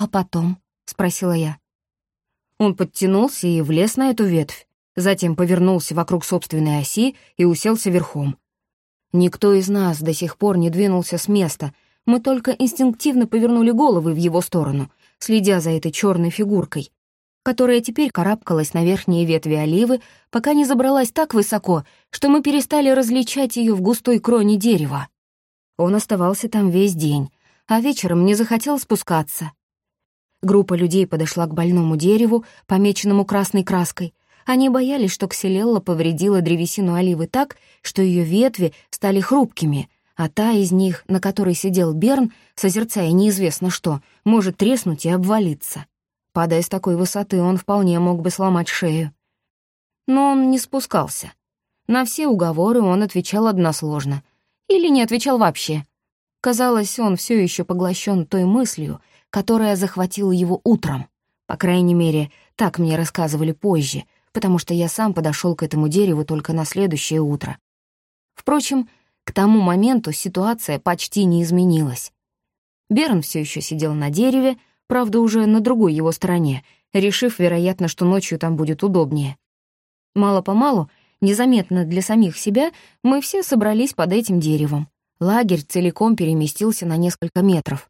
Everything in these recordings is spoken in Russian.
«А потом?» — спросила я. Он подтянулся и влез на эту ветвь, затем повернулся вокруг собственной оси и уселся верхом. Никто из нас до сих пор не двинулся с места, мы только инстинктивно повернули головы в его сторону, следя за этой черной фигуркой, которая теперь карабкалась на верхние ветви оливы, пока не забралась так высоко, что мы перестали различать ее в густой кроне дерева. Он оставался там весь день, а вечером не захотел спускаться. Группа людей подошла к больному дереву, помеченному красной краской. Они боялись, что Кселелла повредила древесину оливы так, что ее ветви стали хрупкими, а та из них, на которой сидел Берн, созерцая неизвестно что, может треснуть и обвалиться. Падая с такой высоты, он вполне мог бы сломать шею. Но он не спускался. На все уговоры он отвечал односложно. Или не отвечал вообще. Казалось, он все еще поглощен той мыслью, которая захватила его утром. По крайней мере, так мне рассказывали позже, потому что я сам подошел к этому дереву только на следующее утро. Впрочем, к тому моменту ситуация почти не изменилась. Берн все еще сидел на дереве, правда, уже на другой его стороне, решив, вероятно, что ночью там будет удобнее. Мало-помалу, незаметно для самих себя, мы все собрались под этим деревом. Лагерь целиком переместился на несколько метров.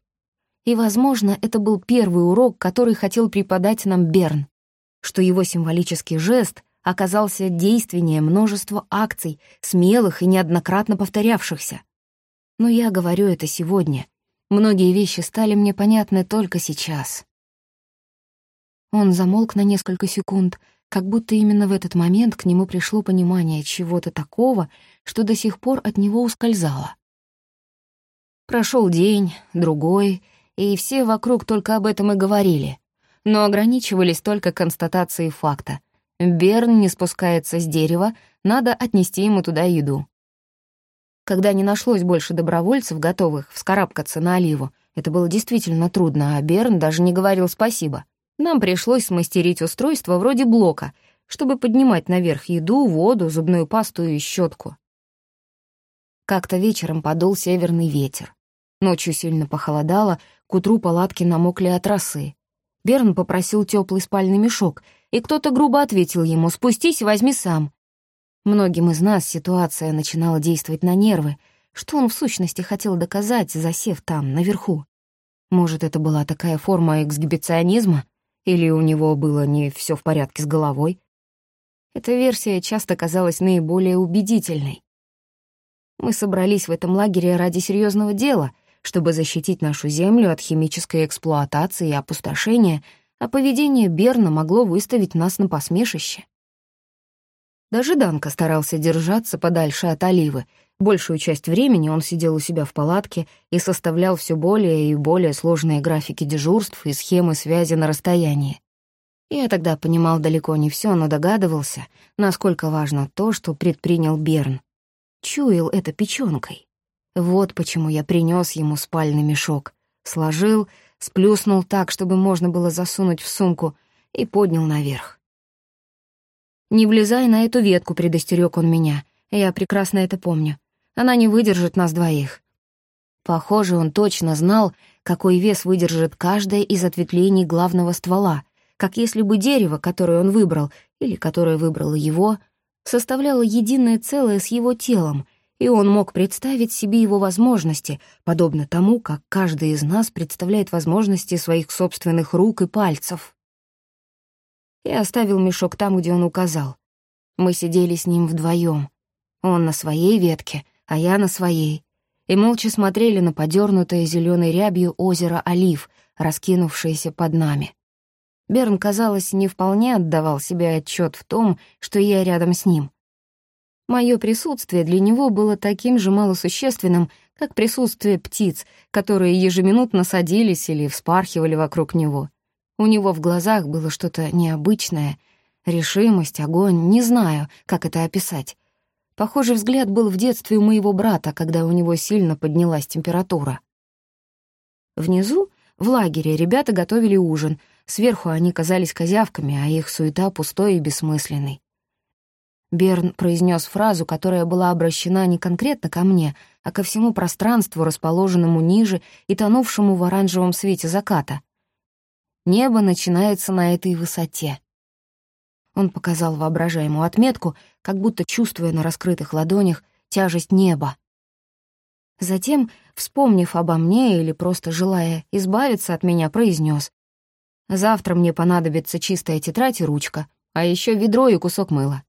И, возможно, это был первый урок, который хотел преподать нам Берн, что его символический жест оказался действеннее множества акций, смелых и неоднократно повторявшихся. Но я говорю это сегодня, Многие вещи стали мне понятны только сейчас. Он замолк на несколько секунд, как будто именно в этот момент к нему пришло понимание чего-то такого, что до сих пор от него ускользало. Прошел день, другой, и все вокруг только об этом и говорили, но ограничивались только констатацией факта. Берн не спускается с дерева, надо отнести ему туда еду. Когда не нашлось больше добровольцев, готовых вскарабкаться на Оливу, это было действительно трудно, а Берн даже не говорил спасибо. Нам пришлось смастерить устройство вроде блока, чтобы поднимать наверх еду, воду, зубную пасту и щетку. Как-то вечером подул северный ветер. Ночью сильно похолодало, к утру палатки намокли от росы. Берн попросил теплый спальный мешок, и кто-то грубо ответил ему «спустись возьми сам». Многим из нас ситуация начинала действовать на нервы, что он в сущности хотел доказать, засев там, наверху. Может, это была такая форма эксгибиционизма? Или у него было не все в порядке с головой? Эта версия часто казалась наиболее убедительной. Мы собрались в этом лагере ради серьезного дела, чтобы защитить нашу землю от химической эксплуатации и опустошения, а поведение Берна могло выставить нас на посмешище. Даже Данка старался держаться подальше от Оливы. Большую часть времени он сидел у себя в палатке и составлял все более и более сложные графики дежурств и схемы связи на расстоянии. Я тогда понимал далеко не все, но догадывался, насколько важно то, что предпринял Берн. Чуял это печенкой. Вот почему я принес ему спальный мешок. Сложил, сплюснул так, чтобы можно было засунуть в сумку, и поднял наверх. «Не влезай на эту ветку», — предостерег он меня. Я прекрасно это помню. Она не выдержит нас двоих. Похоже, он точно знал, какой вес выдержит каждое из ответвлений главного ствола, как если бы дерево, которое он выбрал, или которое выбрало его, составляло единое целое с его телом, и он мог представить себе его возможности, подобно тому, как каждый из нас представляет возможности своих собственных рук и пальцев и оставил мешок там, где он указал. Мы сидели с ним вдвоем. Он на своей ветке, а я на своей, и молча смотрели на подернутое зеленой рябью озеро Олив, раскинувшееся под нами. Берн, казалось, не вполне отдавал себе отчет в том, что я рядом с ним. Мое присутствие для него было таким же малосущественным, как присутствие птиц, которые ежеминутно садились или вспархивали вокруг него — у него в глазах было что-то необычное, решимость, огонь, не знаю, как это описать. Похожий взгляд был в детстве у моего брата, когда у него сильно поднялась температура. Внизу, в лагере, ребята готовили ужин. Сверху они казались козявками, а их суета пустой и бессмысленной. Берн произнес фразу, которая была обращена не конкретно ко мне, а ко всему пространству, расположенному ниже и тонувшему в оранжевом свете заката. Небо начинается на этой высоте. Он показал воображаемую отметку, как будто чувствуя на раскрытых ладонях тяжесть неба. Затем, вспомнив обо мне или просто желая избавиться от меня, произнес: «Завтра мне понадобится чистая тетрадь и ручка, а еще ведро и кусок мыла.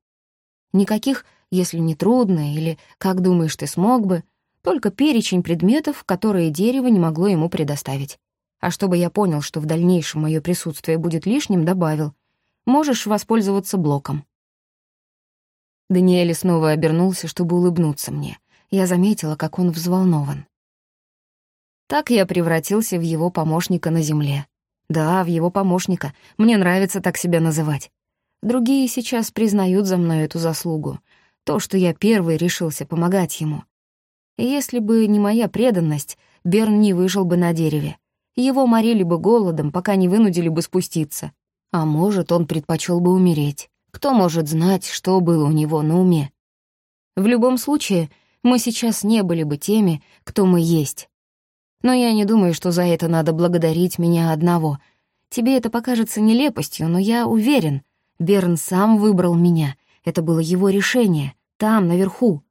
Никаких, если не трудно или «как думаешь, ты смог бы», только перечень предметов, которые дерево не могло ему предоставить. А чтобы я понял, что в дальнейшем мое присутствие будет лишним, добавил «можешь воспользоваться блоком». Даниэль снова обернулся, чтобы улыбнуться мне я заметила, как он взволнован. Так я превратился в его помощника на земле. Да, в его помощника. Мне нравится так себя называть. Другие сейчас признают за мной эту заслугу. То, что я первый решился помогать ему. Если бы не моя преданность, Берн не выжил бы на дереве. Его морили бы голодом, пока не вынудили бы спуститься. А может, он предпочел бы умереть. Кто может знать, что было у него на уме? В любом случае, мы сейчас не были бы теми, кто мы есть. Но я не думаю, что за это надо благодарить меня одного. Тебе это покажется нелепостью, но я уверен, Берн сам выбрал меня. Это было его решение, там, наверху.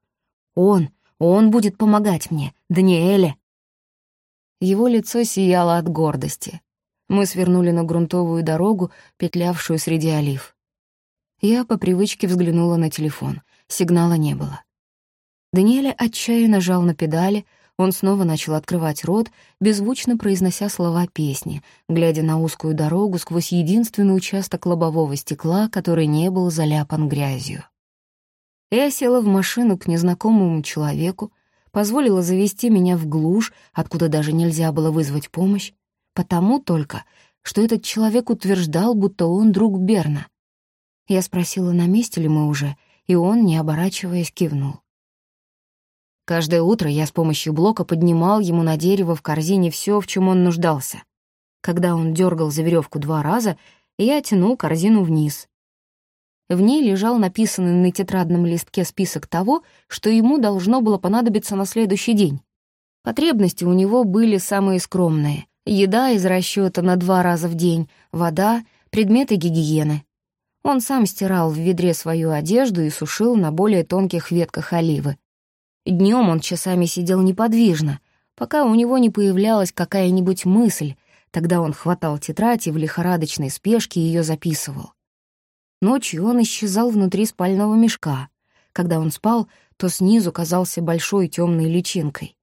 Он, он будет помогать мне, Даниэле. Его лицо сияло от гордости. Мы свернули на грунтовую дорогу, петлявшую среди олив. Я по привычке взглянула на телефон. Сигнала не было. Даниэля отчаянно жал на педали, он снова начал открывать рот, беззвучно произнося слова песни, глядя на узкую дорогу сквозь единственный участок лобового стекла, который не был заляпан грязью. Я села в машину к незнакомому человеку, позволила завести меня в глушь, откуда даже нельзя было вызвать помощь, потому только, что этот человек утверждал, будто он друг Берна. Я спросила, на месте ли мы уже, и он, не оборачиваясь, кивнул. Каждое утро я с помощью блока поднимал ему на дерево в корзине все, в чем он нуждался. Когда он дергал за веревку два раза, я тянул корзину вниз. В ней лежал написанный на тетрадном листке список того, что ему должно было понадобиться на следующий день. Потребности у него были самые скромные. Еда из расчета на два раза в день, вода, предметы гигиены. Он сам стирал в ведре свою одежду и сушил на более тонких ветках оливы. Днем он часами сидел неподвижно, пока у него не появлялась какая-нибудь мысль, тогда он хватал тетрадь и в лихорадочной спешке ее записывал. Ночью он исчезал внутри спального мешка. Когда он спал, то снизу казался большой темной личинкой.